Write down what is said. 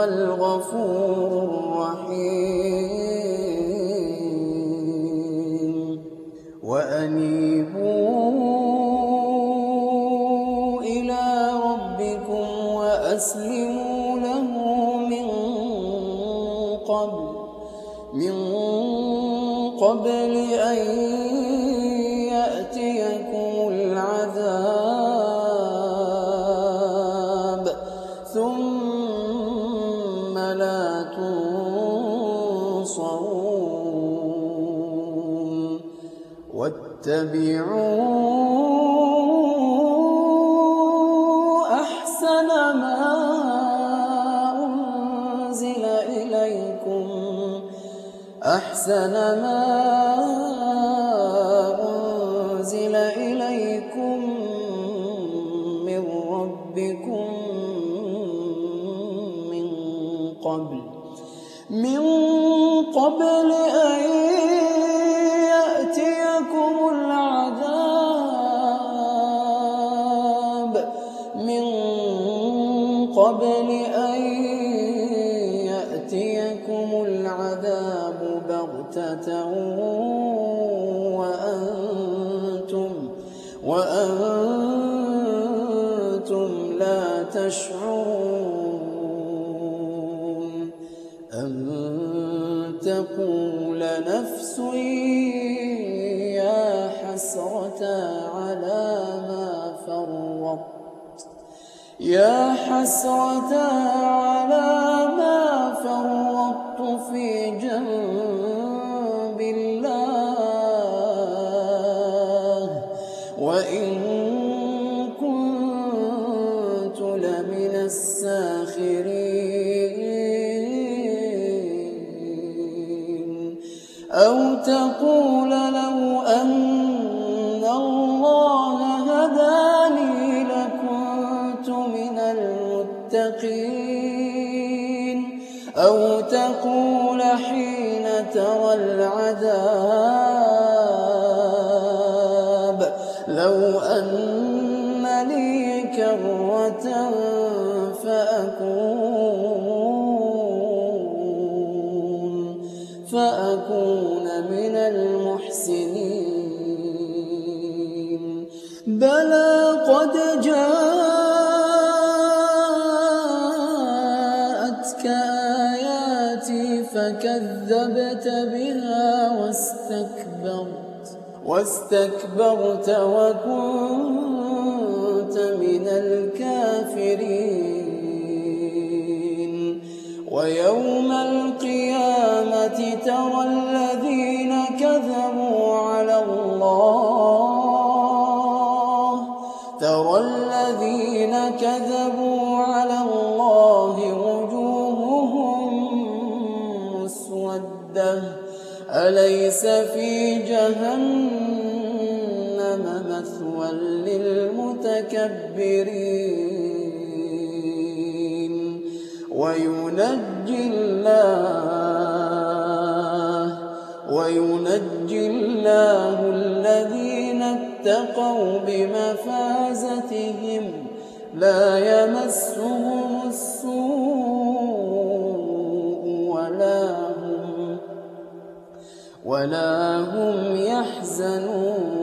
هو الغفور الرحيم. وأنيبوا إلى ربكم وأسلموا له من قبل من قبل أن واتبعوا أحسن ما أنزل إليكم. أحسن ما أنزل إليكم من ربكم من قبل من قبل أن قبل أن يأتيكم العذاب بغتة وأنتم وأنتم لا تشعرون أن تقول نفس يا حسرة على ما فرطت يا حسرة على ما فرطت في جنب الله. وإن كنت لمن الساخرين. أو تقول لو أو تقول حين ترى العذاب لو أن لي كرة فأكون فأكون من المحسنين. بلى قد جاءتك فكذبت بها واستكبرت. واستكبرت وكنت من الكافرين. ويوم القيامة ترى الذين كذبوا أليس في جهنم مثوى للمتكبرين. وينجي الله وينجي الله الذين اتقوا بمفازتهم. لا يمسهم السوء ولا هم ولا هم يحزنون.